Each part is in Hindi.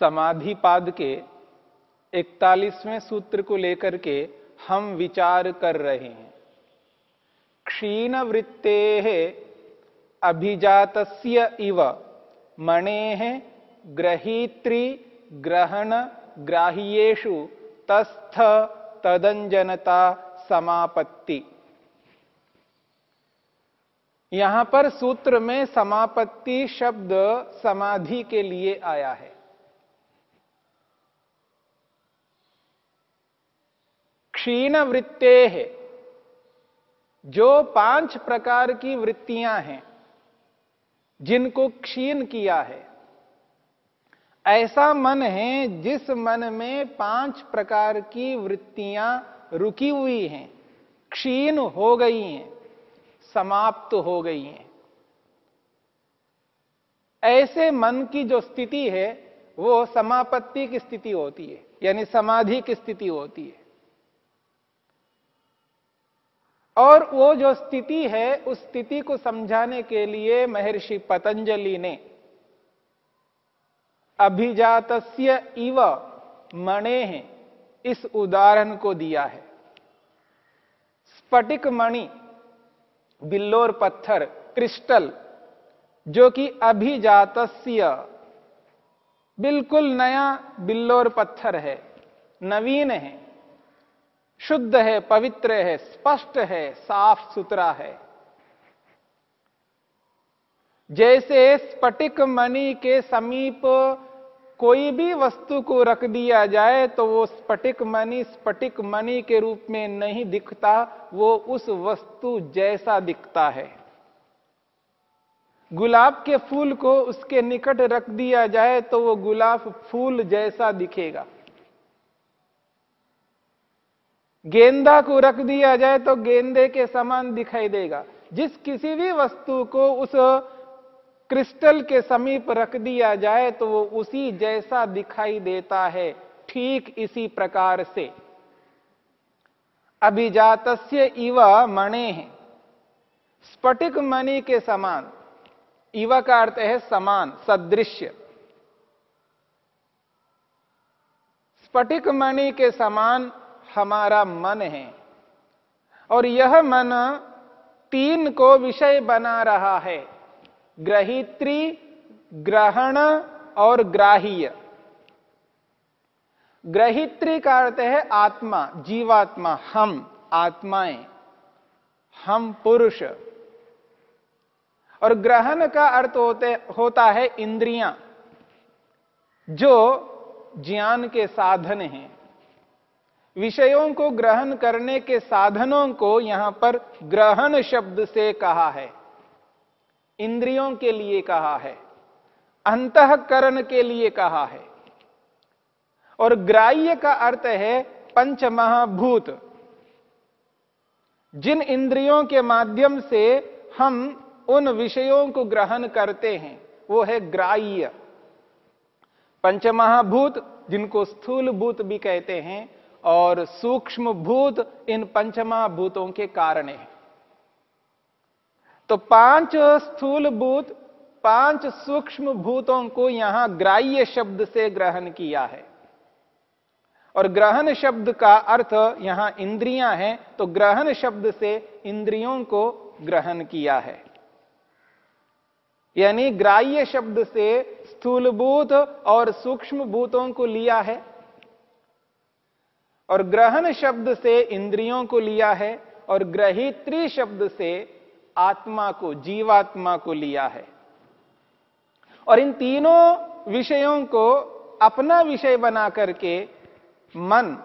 समाधिपाद के इकतालीसवें सूत्र को लेकर के हम विचार कर रहे हैं। क्षीण वृत्ते अभिजात इव मणे ग्रहीत्री ग्रहण ग्राह्येषु तस्थ तदंजनता समापत्ति। यहाँ पर सूत्र में समापत्ति शब्द समाधि के लिए आया है। क्षीण वृत्ते है जो पाँच प्रकार की वृत्तियाँ हैं, जिनको क्षीण किया है। ऐसा मन है, जिस मन में पाँच प्रकार की वृत्तियाँ रुकी हुई हैं, क्षीण हो गई हैं, समाप्त हो गई हैं। ऐसे मन की जो स्थिति है, वो समापत्ति की स्थिति होती है, यानी समाधि की स्थिति होती है। और वो जो स्थिति है, उस स्थिति को समझाने के लिए महर्षि पतंजलि ने अभिजातस्य इव मणे इस उदाहरण को दिया है। स्फटिक मणि, बिल्लोर पत्थर, क्रिस्टल, जो कि अभिजातस्य, बिल्कुल नया बिल्लोर पत्थर है, नवीन है। शुद्ध है, पवित्र है, स्पष्ट है, साफ़ सुथरा है। जैसे स्फटिक मणि के समीप कोई भी वस्तु को रख दिया जाए तो वो स्फटिक मणि स्फटिक मणि के रूप में नहीं दिखता, वो उस वस्तु जैसा दिखता है। गुलाब के फूल को उसके निकट रख दिया जाए तो वो गुलाब फूल जैसा दिखेगा। गेंदा को रख दिया जाए तो गेंदे के समान दिखाई देगा। जिस किसी भी वस्तु को उस क्रिस्टल के समीप रख दिया जाए तो वो उसी जैसा दिखाई देता है। ठीक इसी प्रकार से। अभिजातस्य इव मणे। है स्फटिक मणि के समान। इव का अर्थ है समान, सदृश्य। स्फटिक मणि के समान हमारा मन है। और यह मन तीन को विषय बना रहा है। ग्रहित्री, ग्रहण और ग्राह्य। ग्रहित्री का अर्थ है आत्मा, जीवात्मा, हम, आत्माएँ, हम पुरुष। और ग्रहण का अर्थ होते, होता है इंद्रियाँ, जो ज्ञान के साधन हैं। विषयों को ग्रहण करने के साधनों को यहाँ पर ग्रहण शब्द से कहा है। इंद्रियों के लिए कहा है। अंतकरण के लिए कहा है। और ग्राह्य का अर्थ है पंच महाभूत जिन इंद्रियों के माध्यम से हम उन विषयों को ग्रहण करते हैं, वो है ग्राह्य। पंचमहाभूत, जिनको स्थूल भूत भी कहते हैं और सूक्ष्म भूत इन पंचमा भूतों के कारण है। तो पाँच स्थूल भूत पाँच सूक्ष्म भूतों को यहाँ ग्राह्य शब्द से ग्रहण किया है। और ग्रहण शब्द का अर्थ यहाँ इंद्रियाँ हैं तो ग्रहण शब्द से इंद्रियों को ग्रहण किया है। यानी ग्राह्य शब्द से स्थूलभूत और सूक्ष्म भूतों को लिया है। और ग्रहण शब्द से इंद्रियों को लिया है और ग्रहित्री शब्द से आत्मा को, जीवात्मा को लिया है। और इन तीनों विषयों को अपना विषय बना करके मन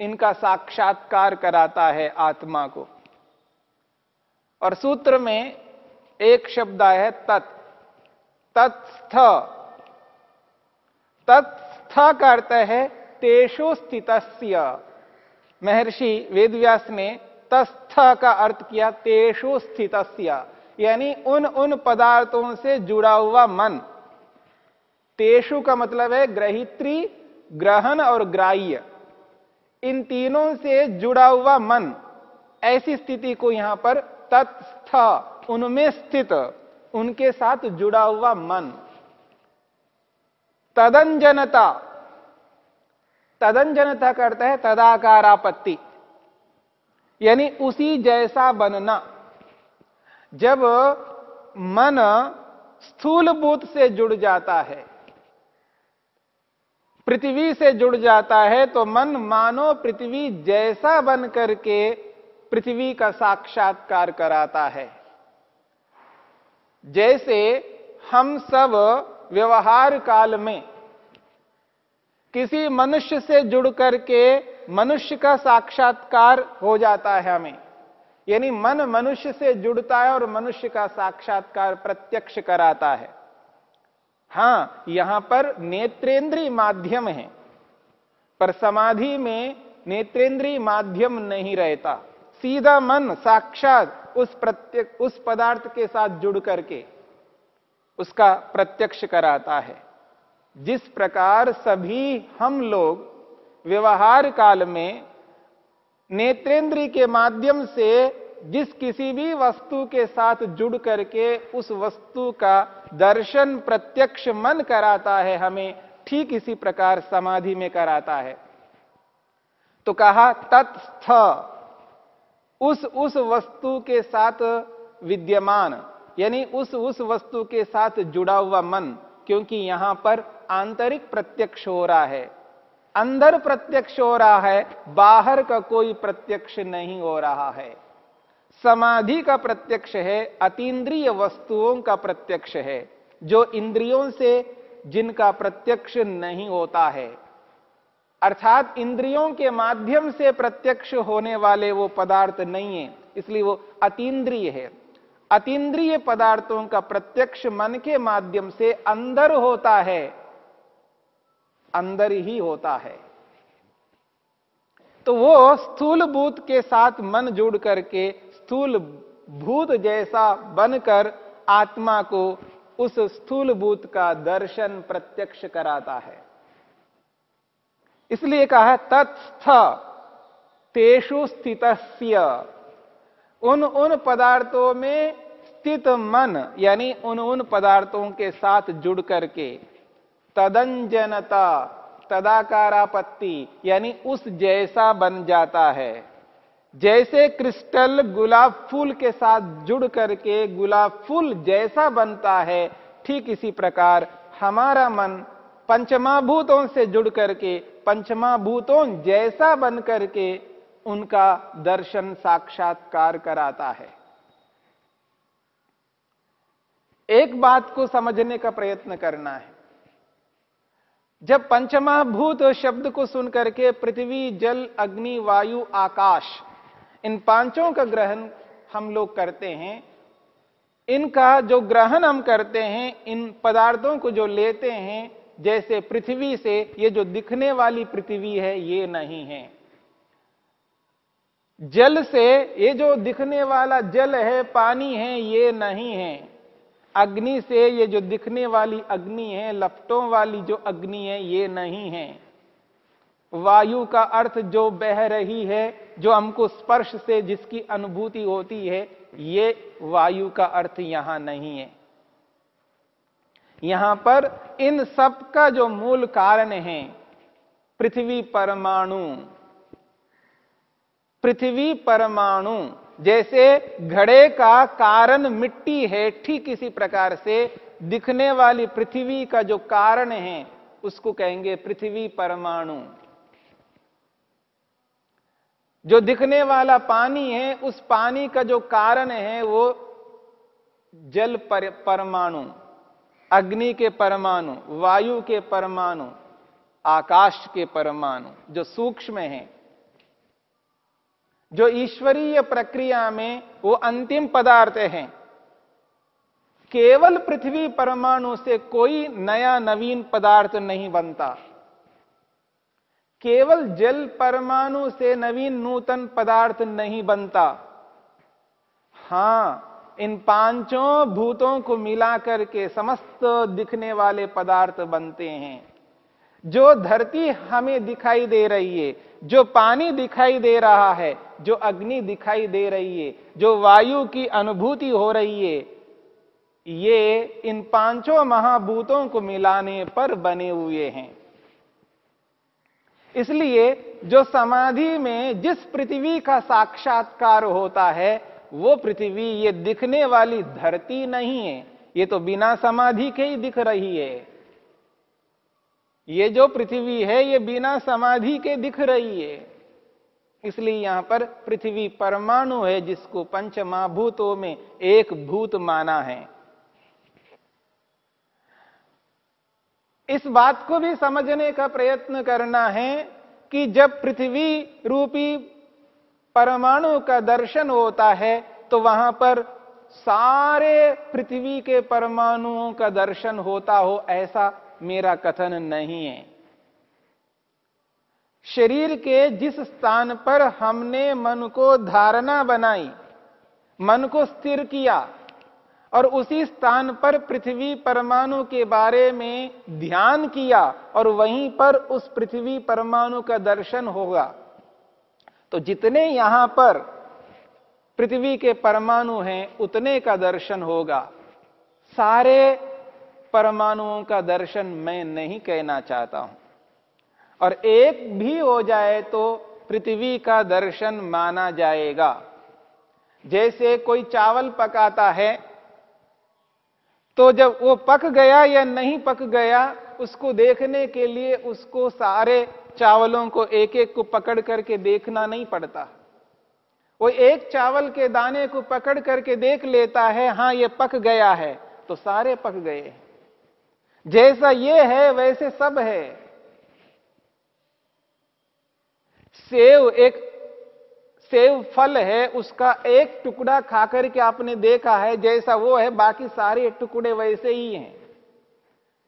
इनका साक्षात्कार कराता है आत्मा को। और सूत्र में एक शब्द है तत्। तत्स्थ। तत्स्थ का अर्थ है तेषु स्थित महर्षि वेदव्यास ने तस्थ का अर्थ किया तेषु स्थित यानी उन उन पदार्थों से जुड़ा हुआ मन। तेषु का मतलब है ग्रहित्री, ग्रहण और ग्राह्य। इन तीनों से जुड़ा हुआ मन, ऐसी स्थिति को यहाँ पर तत्स्थ, उनमें स्थित, उनके साथ जुड़ा हुआ मन। तदंजनता तदंजनता करता है तदाकार आपत्ति यानी उसी जैसा बनना। जब मन स्थूलभूत से जुड़ जाता है, पृथ्वी से जुड़ जाता है तो मन मानो पृथ्वी जैसा बन करके पृथ्वी का साक्षात्कार कराता है। जैसे हम सब व्यवहार काल में किसी मनुष्य से जुड़ करके मनुष्य का साक्षात्कार हो जाता है हमें। यानी मन मनुष्य से जुड़ता है और मनुष्य का साक्षात्कार प्रत्यक्ष कराता है। हाँ, यहाँ पर नेत्रेंद्रीय माध्यम है, पर समाधि में नेत्रेंद्रीय माध्यम नहीं रहता। सीधा मन साक्षात उस प्रत्यक्ष, उस पदार्थ के साथ जुड़ करके उसका प्रत्यक्ष कराता है। जिस प्रकार सभी हम लोग व्यवहार काल में नेत्रेंद्री के माध्यम से जिस किसी भी वस्तु के साथ जुड़ करके उस वस्तु का दर्शन प्रत्यक्ष मन कराता है, हमें ठीक इसी प्रकार समाधि में कराता है। तो कहा, तत्स्थ, उस उस वस्तु के साथ विद्यमान, यानी उस उस वस्तु के साथ जुड़ा हुआ मन। क्योंकि यहाँ पर आंतरिक प्रत्यक्ष हो रहा है। अंदर प्रत्यक्ष हो रहा है, बाहर का कोई प्रत्यक्ष नहीं हो रहा है। समाधि का प्रत्यक्ष है, अतीन्द्रिय वस्तुओं का प्रत्यक्ष है, जो इंद्रियों से जिनका प्रत्यक्ष नहीं होता है। अर्थात इंद्रियों के माध्यम से प्रत्यक्ष होने वाले वो पदार्थ नहीं है, इसलिए वो अतीन्द्रिय है। अतीन्द्रिय पदार्थों का प्रत्यक्ष मन के माध्यम से अंदर होता है। अंदर ही होता है। तो वो स्थूल भूत के साथ मन जुड़ करके स्थूल भूत जैसा बनकर आत्मा को उस स्थूल भूत का दर्शन प्रत्यक्ष कराता है। इसलिए कहा तत्स्थ, तेषु स्थित उन उन पदार्थों में स्थित मन, यानी उन उन पदार्थों के साथ जुड़ करके, तदंजनता, तदाकारापत्ति, यानी उस जैसा बन जाता है। जैसे क्रिस्टल गुलाब फूल के साथ जुड़ करके गुलाब फूल जैसा बनता है, ठीक इसी प्रकार हमारा मन पंचमाभूतों से जुड़ करके, पंचमाभूतों जैसा बन करके उनका दर्शन साक्षात्कार कराता है। एक बात को समझने का प्रयत्न करना है। जब पंचमाभूत शब्द को सुनकर के पृथ्वी, जल, अग्नि, वायु, आकाश, इन पाँचों का ग्रहण हम लोग करते हैं, इनका जो ग्रहण हम करते हैं, इन पदार्थों को जो लेते हैं, जैसे पृथ्वी से ये जो दिखने वाली पृथ्वी है, ये नहीं है। जल से ये जो दिखने वाला जल है, पानी है, ये नहीं है। अग्नि से ये जो दिखने वाली अग्नि है, लपटों वाली जो अग्नि है, ये नहीं है। वायु का अर्थ जो बह रही है, जो हमको स्पर्श से जिसकी अनुभूति होती है, ये वायु का अर्थ यहाँ नहीं है। यहाँ पर इन सब का जो मूल कारण है, पृथ्वी परमाणु। पृथ्वी परमाणु जैसे घड़े का कारण मिट्टी है ठीक इसी प्रकार से दिखने वाली पृथ्वी का जो कारण है उसको कहेंगे पृथ्वी परमाणु। जो दिखने वाला पानी है उस पानी का जो कारण है वो जल पर, परमाणु अग्नि के परमाणु वायु के परमाणु आकाश के परमाणु जो सूक्ष्म हैं। जो ईश्वरीय प्रक्रिया में वो अंतिम पदार्थ हैं। केवल पृथ्वी परमाणु से कोई नया नवीन पदार्थ नहीं बनता। केवल जल परमाणु से नवीन नूतन पदार्थ नहीं बनता। हाँ, इन पाँचों भूतों को मिलाकर के समस्त दिखने वाले पदार्थ बनते हैं। जो धरती हमें दिखाई दे रही है, जो पानी दिखाई दे रहा है, जो अग्नि दिखाई दे रही है, जो वायु की अनुभूति हो रही है, ये इन पाँचों महाभूतों को मिलाने पर बने हुए हैं। इसलिए जो समाधि में जिस पृथ्वी का साक्षात्कार होता है, वो पृथ्वी ये दिखने वाली धरती नहीं है, ये तो बिना समाधि के ही दिख रही है। ये जो पृथ्वी है, ये बिना समाधि के दिख रही है। इसलिए यहाँ पर पृथ्वी परमाणु है, जिसको पंच महाभूतों में एक भूत माना है। इस बात को भी समझने का प्रयत्न करना है कि जब पृथ्वी रूपी परमाणु का दर्शन होता है तो वहाँ पर सारे पृथ्वी के परमाणुओं का दर्शन होता हो ऐसा मेरा कथन नहीं है। शरीर के जिस स्थान पर हमने मन को धारणा बनाई, मन को स्थिर किया, और उसी स्थान पर पृथ्वी परमाणु के बारे में ध्यान किया, और वहीं पर उस पृथ्वी परमाणु का दर्शन होगा। तो जितने यहाँ पर पृथ्वी के परमाणु हैं, उतने का दर्शन होगा। सारे परमाणुओं का दर्शन मैं नहीं कहना चाहता हूँ। और एक भी हो जाए तो पृथ्वी का दर्शन माना जाएगा। जैसे कोई चावल पकाता है तो जब वो पक गया या नहीं पक गया, उसको देखने के लिए उसको सारे चावलों को एक एक को पकड़ करके देखना नहीं पड़ता। वो एक चावल के दाने को पकड़ करके देख लेता है, हाँ, ये पक गया है तो सारे पक गए जैसा ये है, वैसे सब है। सेव एक, सेव फल है, उसका एक टुकड़ा खाकर के आपने देखा है, जैसा वो है, बाकी सारे टुकड़े वैसे ही हैं।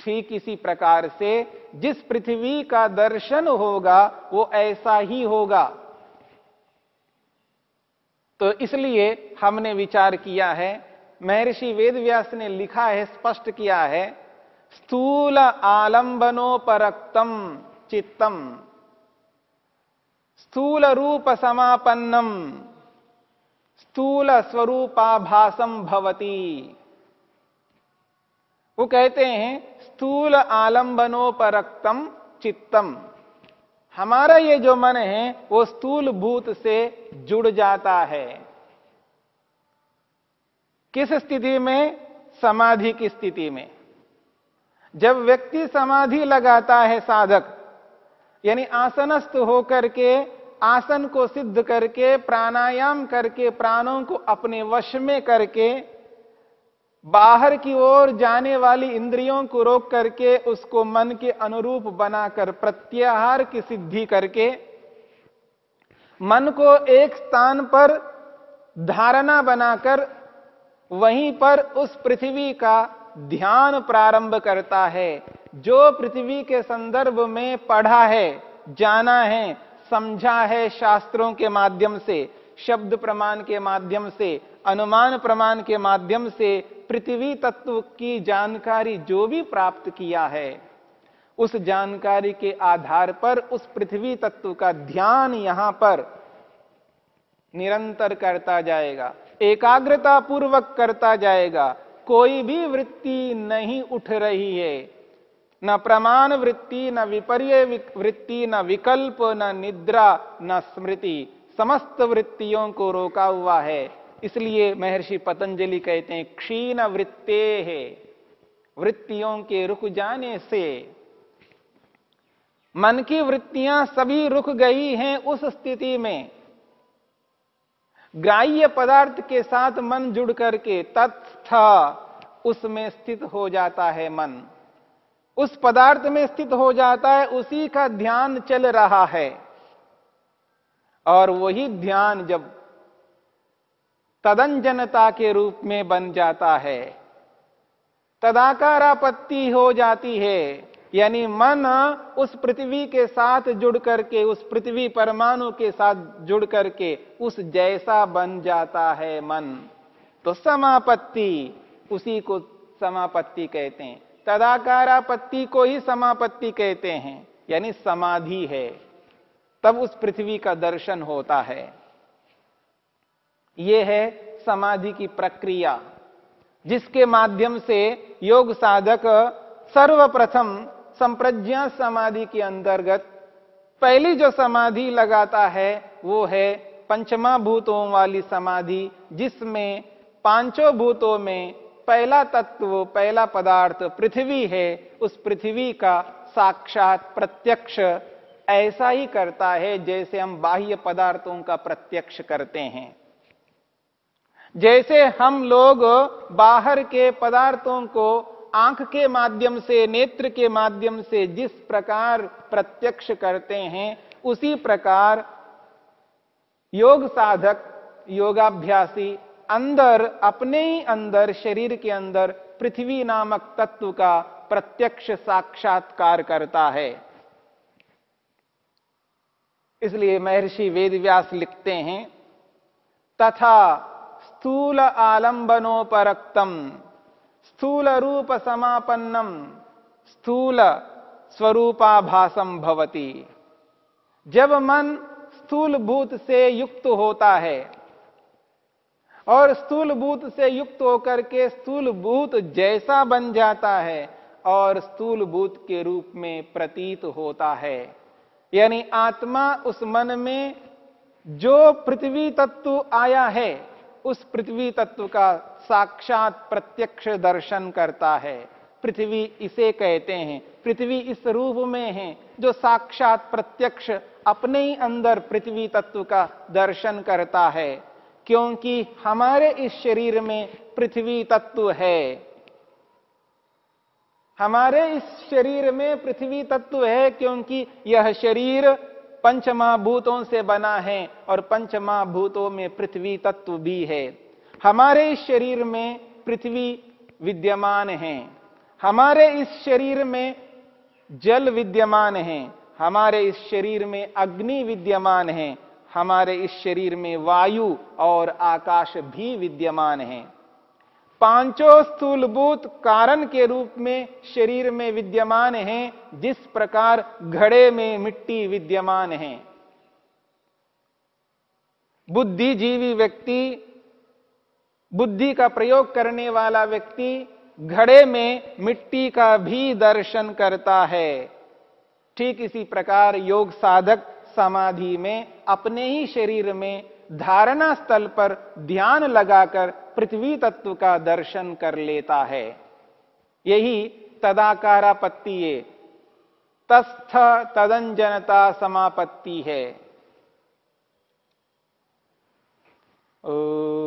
ठीक इसी प्रकार से जिस पृथ्वी का दर्शन होगा, वो ऐसा ही होगा। तो इसलिए हमने विचार किया है, महर्षि वेदव्यास ने लिखा है, स्पष्ट किया है स्थूल आलंबनोपरक्तम चित्तम स्थूल रूप समापन्नम स्थूल स्वरूपाभासम भवती। वो कहते हैं, स्थूल आलंबनोपरक्तम चित्तम हमारा ये जो मन है, वो स्थूल भूत से जुड़ जाता है। किस स्थिति में? समाधि की स्थिति में। जब व्यक्ति समाधि लगाता है साधक, यानी आसनस्थ होकर के, आसन को सिद्ध करके, प्राणायाम करके, प्राणों को अपने वश में करके, बाहर की ओर जाने वाली इंद्रियों को रोक करके, उसको मन के अनुरूप बनाकर प्रत्याहार की सिद्धि करके, मन को एक स्थान पर धारणा बनाकर, वहीं पर उस पृथ्वी का ध्यान प्रारंभ करता है। जो पृथ्वी के संदर्भ में पढ़ा है, जाना है, समझा है शास्त्रों के माध्यम से, शब्द प्रमाण के माध्यम से, अनुमान प्रमाण के माध्यम से, पृथ्वी तत्व की जानकारी जो भी प्राप्त किया है, उस जानकारी के आधार पर उस पृथ्वी तत्व का ध्यान यहाँ पर निरंतर करता जाएगा एकाग्रता पूर्वक करता जाएगा कोई भी वृत्ति नहीं उठ रही है। न प्रमाण वृत्ति, न विपर्य वृत्ति, न विकल्प, न निद्रा, न स्मृति। समस्त वृत्तियों को रोका हुआ है। इसलिए महर्षि पतंजलि कहते हैं, क्षीण वृत्ते है। वृत्तियों के रुक जाने से मन की वृत्तियाँ सभी रुक गई हैं उस स्थिति में। ग्राह्य पदार्थ के साथ मन जुड़ करके तत्थ उसमें स्थित हो जाता है मन। उस पदार्थ में स्थित हो जाता है, उसी का ध्यान चल रहा है। और वही ध्यान जब तदंजनता के रूप में बन जाता है, तदाकारापत्ति हो जाती है। यानी मन उस पृथ्वी के साथ जुड़ करके, उस पृथ्वी परमाणु के साथ जुड़ करके उस जैसा बन जाता है मन। तो समापत्ति, उसी को समापत्ति कहते हैं। तदाकारापत्ति को ही समापत्ति कहते हैं, यानी समाधि है। तब उस पृथ्वी का दर्शन होता है। यह है समाधि की प्रक्रिया, जिसके माध्यम से योग साधक सर्वप्रथम संप्रज्ञा समाधि के अंतर्गत पहली जो समाधि लगाता है, वो है पंचमा भूतों वाली समाधि, जिसमें पाँचों भूतों में पहला तत्व, पहला पदार्थ पृथ्वी है, उस पृथ्वी का साक्षात प्रत्यक्ष ऐसा ही करता है जैसे हम बाह्य पदार्थों का प्रत्यक्ष करते हैं। जैसे हम लोग बाहर के पदार्थों को आँख के माध्यम से, नेत्र के माध्यम से जिस प्रकार प्रत्यक्ष करते हैं, उसी प्रकार योग साधक, योगाभ्यासी अंदर, अपने ही अंदर, शरीर के अंदर पृथ्वी नामक तत्व का प्रत्यक्ष साक्षात्कार करता है। इसलिए महर्षि वेदव्यास लिखते हैं, तथा स्थूल आलंबनोपरक्तम स्थूल रूप समापन्नम स्थूल स्वरूपाभासम भवती। जब मन स्थूल भूत से युक्त होता है और स्थूल भूत से युक्त होकर के स्थूल भूत जैसा बन जाता है और स्थूल भूत के रूप में प्रतीत होता है। यानी आत्मा उस मन में जो पृथ्वी तत्व आया है, उस पृथ्वी तत्व का साक्षात प्रत्यक्ष दर्शन करता है। पृथ्वी इसे कहते हैं। पृथ्वी इस रूप में है जो साक्षात प्रत्यक्ष अपने ही अंदर पृथ्वी तत्व का दर्शन करता है, क्योंकि हमारे इस शरीर में पृथ्वी तत्व है। हमारे इस शरीर में पृथ्वी तत्व है क्योंकि यह शरीर पंचमहाभूतों से बना है और पंचमहाभूतों में पृथ्वी तत्व भी है। हमारे शरीर में पृथ्वी विद्यमान है। हमारे इस शरीर में जल विद्यमान है। हमारे इस शरीर में अग्नि विद्यमान है। हमारे इस शरीर में वायु और आकाश भी विद्यमान है। पाँचों स्थूलभूत कारण के रूप में शरीर में विद्यमान है, जिस प्रकार घड़े में मिट्टी विद्यमान है। बुद्धिजीवी व्यक्ति बुद्धि का प्रयोग करने वाला व्यक्ति घड़े में मिट्टी का भी दर्शन करता है। ठीक इसी प्रकार योग साधक समाधि में अपने ही शरीर में धारणा स्थल पर ध्यान लगाकर पृथ्वी तत्व का दर्शन कर लेता है। यही तदाकारापत्ति तस्थ तदंजनता समापत्ति है। ओ